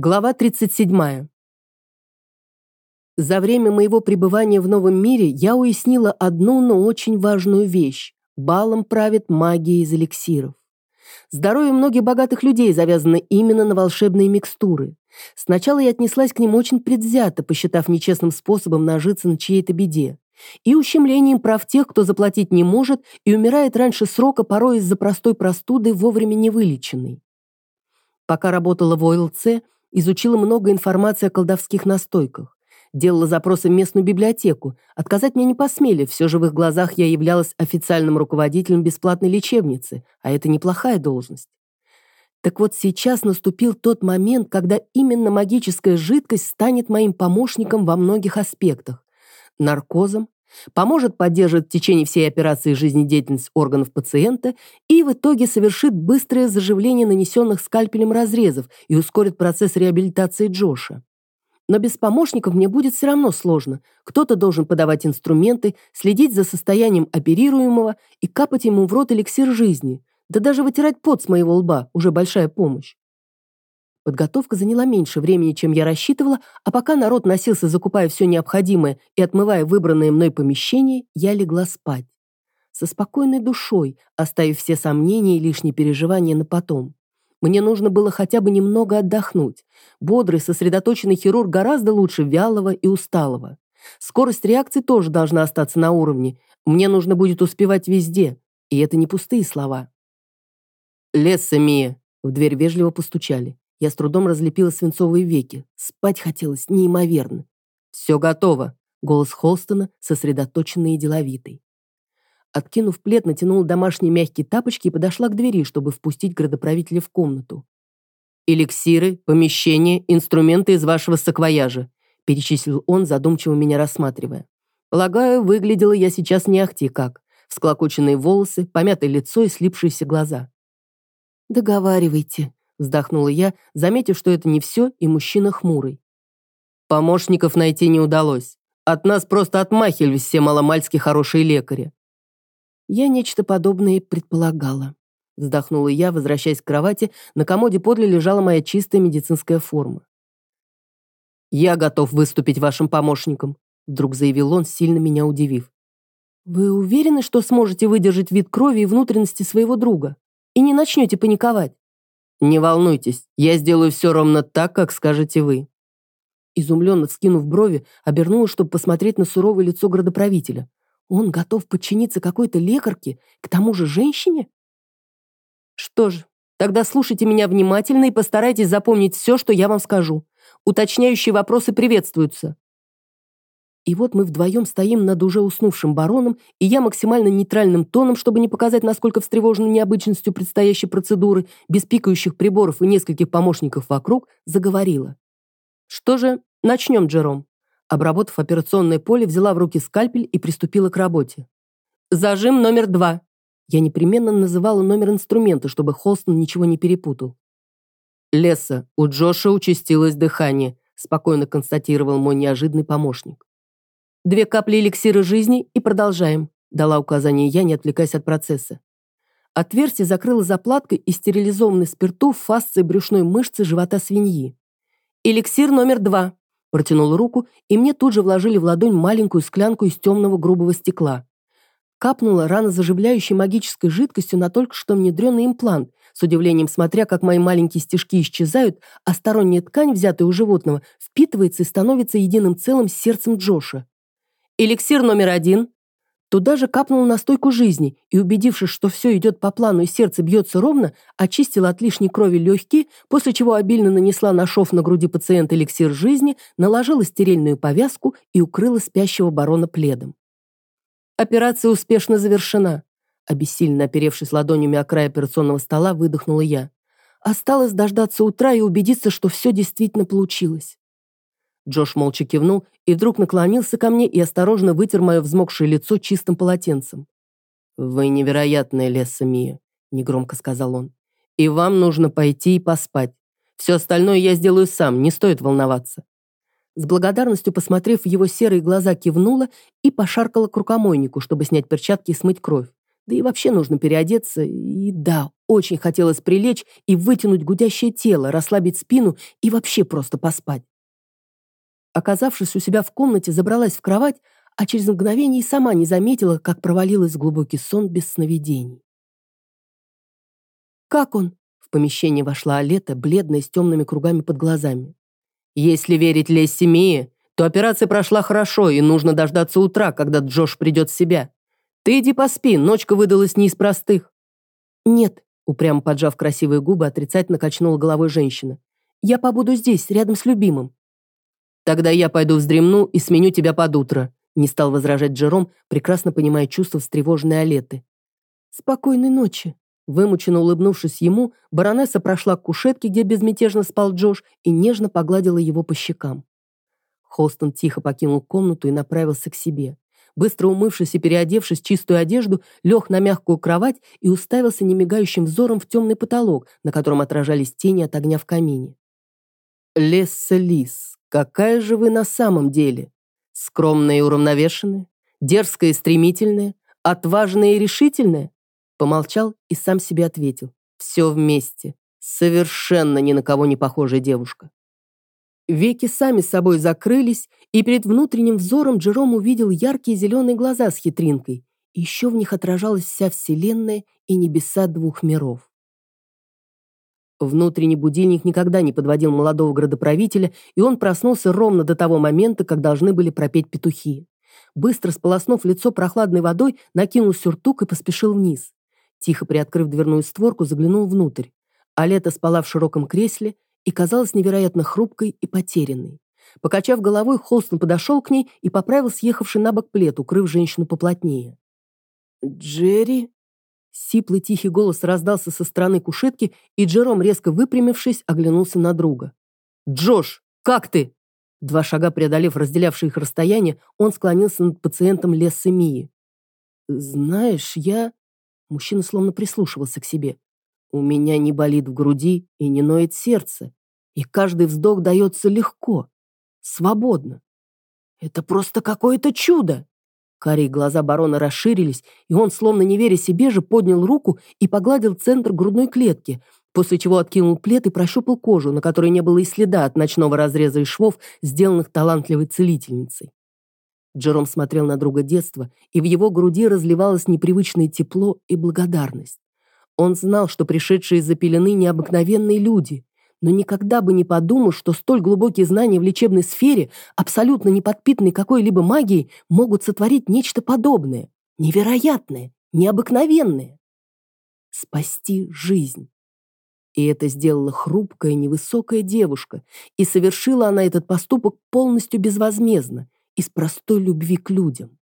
Глава 37. За время моего пребывания в новом мире я уяснила одну, но очень важную вещь. Балом правит магия из эликсиров. Здоровье многих богатых людей завязано именно на волшебные микстуры. Сначала я отнеслась к ним очень предвзято, посчитав нечестным способом нажиться на чьей-то беде. И ущемлением прав тех, кто заплатить не может и умирает раньше срока, порой из-за простой простуды, вовремя не вылеченной. Пока работала в ОЛЦ, изучила много информации о колдовских настойках. Делала запросы в местную библиотеку. Отказать мне не посмели, все же в их глазах я являлась официальным руководителем бесплатной лечебницы, а это неплохая должность. Так вот сейчас наступил тот момент, когда именно магическая жидкость станет моим помощником во многих аспектах. Наркозом, поможет поддерживать в течение всей операции жизнедеятельность органов пациента и в итоге совершит быстрое заживление нанесенных скальпелем разрезов и ускорит процесс реабилитации Джоша. Но без помощников мне будет все равно сложно. Кто-то должен подавать инструменты, следить за состоянием оперируемого и капать ему в рот эликсир жизни. Да даже вытирать пот с моего лба – уже большая помощь. Подготовка заняла меньше времени, чем я рассчитывала, а пока народ носился, закупая все необходимое и отмывая выбранное мной помещение, я легла спать. Со спокойной душой, оставив все сомнения и лишние переживания на потом. Мне нужно было хотя бы немного отдохнуть. Бодрый, сосредоточенный хирург гораздо лучше вялого и усталого. Скорость реакции тоже должна остаться на уровне. Мне нужно будет успевать везде. И это не пустые слова. «Лесса, Мия!» В дверь вежливо постучали. Я с трудом разлепила свинцовые веки. Спать хотелось неимоверно. «Все готово», — голос Холстона, сосредоточенный и деловитый. Откинув плед, натянула домашние мягкие тапочки и подошла к двери, чтобы впустить градоправителя в комнату. «Эликсиры, помещения, инструменты из вашего саквояжа», перечислил он, задумчиво меня рассматривая. Полагаю, выглядела я сейчас не ахти как. Всклокоченные волосы, помятое лицо и слипшиеся глаза. «Договаривайте», вздохнула я, заметив, что это не все, и мужчина хмурый. Помощников найти не удалось. От нас просто отмахивались все маломальски хорошие лекари. Я нечто подобное предполагала. Вздохнула я, возвращаясь к кровати, на комоде подле лежала моя чистая медицинская форма. «Я готов выступить вашим помощником», вдруг заявил он, сильно меня удивив. «Вы уверены, что сможете выдержать вид крови и внутренности своего друга? И не начнете паниковать?» «Не волнуйтесь, я сделаю все ровно так, как скажете вы». Изумленно вскинув брови, обернулась, чтобы посмотреть на суровое лицо градоправителя. Он готов подчиниться какой-то лекарке, к тому же женщине? Что ж, тогда слушайте меня внимательно и постарайтесь запомнить все, что я вам скажу. Уточняющие вопросы приветствуются. И вот мы вдвоем стоим над уже уснувшим бароном, и я максимально нейтральным тоном, чтобы не показать, насколько встревожена необычностью предстоящей процедуры, без пикающих приборов и нескольких помощников вокруг, заговорила. «Что же, начнем, Джером». Обработав операционное поле, взяла в руки скальпель и приступила к работе. «Зажим номер два». Я непременно называла номер инструмента, чтобы Холстон ничего не перепутал. «Леса, у Джоша участилось дыхание», спокойно констатировал мой неожиданный помощник. Две капли эликсира жизни и продолжаем», дала указание я, не отвлекаясь от процесса. Отверстие закрыло заплаткой и стерилизованный спирту фасцией брюшной мышцы живота свиньи. «Эликсир номер два», протянул руку, и мне тут же вложили в ладонь маленькую склянку из темного грубого стекла. Капнула рано заживляющей магической жидкостью на только что внедренный имплант, с удивлением смотря, как мои маленькие стежки исчезают, а сторонняя ткань, взятая у животного, впитывается и становится единым целым с сердцем Джоша. Эликсир номер один. Туда же капнула настойку жизни и, убедившись, что все идет по плану и сердце бьется ровно, очистила от лишней крови легкие, после чего обильно нанесла на шов на груди пациента эликсир жизни, наложила стерильную повязку и укрыла спящего барона пледом. Операция успешно завершена. Обессильно оперевшись ладонями о край операционного стола, выдохнула я. Осталось дождаться утра и убедиться, что все действительно получилось. Джош молча кивнул и вдруг наклонился ко мне и осторожно вытер мое взмокшее лицо чистым полотенцем. «Вы невероятная, Леса Мия», — негромко сказал он. «И вам нужно пойти и поспать. Все остальное я сделаю сам, не стоит волноваться». С благодарностью посмотрев в его серые глаза, кивнула и пошаркала к рукомойнику, чтобы снять перчатки и смыть кровь. Да и вообще нужно переодеться, и да, очень хотелось прилечь и вытянуть гудящее тело, расслабить спину и вообще просто поспать. Оказавшись у себя в комнате, забралась в кровать, а через мгновение и сама не заметила, как провалилась в глубокий сон без сновидений. «Как он?» — в помещение вошла Алета, бледная, с темными кругами под глазами. «Если верить Лесси Мии, то операция прошла хорошо, и нужно дождаться утра, когда Джош придет в себя. Ты иди поспи, ночка выдалась не из простых». «Нет», — упрямо поджав красивые губы, отрицательно качнула головой женщина. «Я побуду здесь, рядом с любимым». «Тогда я пойду вздремну и сменю тебя под утро», — не стал возражать Джером, прекрасно понимая чувства встревоженной Алеты. «Спокойной ночи», Вымученно улыбнувшись ему, баронесса прошла к кушетке, где безмятежно спал Джош, и нежно погладила его по щекам. Холстон тихо покинул комнату и направился к себе. Быстро умывшись и переодевшись в чистую одежду, лег на мягкую кровать и уставился немигающим взором в темный потолок, на котором отражались тени от огня в камине. «Лесса Лис, какая же вы на самом деле? Скромная и уравновешенная? Дерзкая и стремительная? Отважная и решительная?» Помолчал и сам себе ответил. «Все вместе. Совершенно ни на кого не похожая девушка». Веки сами собой закрылись, и перед внутренним взором Джером увидел яркие зеленые глаза с хитринкой. Еще в них отражалась вся вселенная и небеса двух миров. Внутренний будильник никогда не подводил молодого градоправителя, и он проснулся ровно до того момента, как должны были пропеть петухи. Быстро сполоснув лицо прохладной водой, накинул сюртук и поспешил вниз. Тихо приоткрыв дверную створку, заглянул внутрь. Алета спала в широком кресле, и казалась невероятно хрупкой и потерянной. Покачав головой, Холстон подошел к ней и поправил съехавший на бок плед, укрыв женщину поплотнее. «Джерри?» Сиплый тихий голос раздался со стороны кушетки, и Джером, резко выпрямившись, оглянулся на друга. «Джош, как ты?» Два шага преодолев разделявшие их расстояние, он склонился над пациентом Лессы Мии. «Знаешь, я...» Мужчина словно прислушивался к себе. «У меня не болит в груди и не ноет сердце и каждый вздох дается легко, свободно. Это просто какое-то чудо. Карие глаза барона расширились, и он, словно не веря себе же, поднял руку и погладил центр грудной клетки, после чего откинул плед и прощупал кожу, на которой не было и следа от ночного разреза и швов, сделанных талантливой целительницей. Джером смотрел на друга детства, и в его груди разливалось непривычное тепло и благодарность. Он знал, что пришедшие из-за пелены необыкновенные люди, но никогда бы не подумал, что столь глубокие знания в лечебной сфере, абсолютно не подпитанные какой-либо магией, могут сотворить нечто подобное, невероятное, необыкновенное. Спасти жизнь. И это сделала хрупкая, невысокая девушка, и совершила она этот поступок полностью безвозмездно, из простой любви к людям.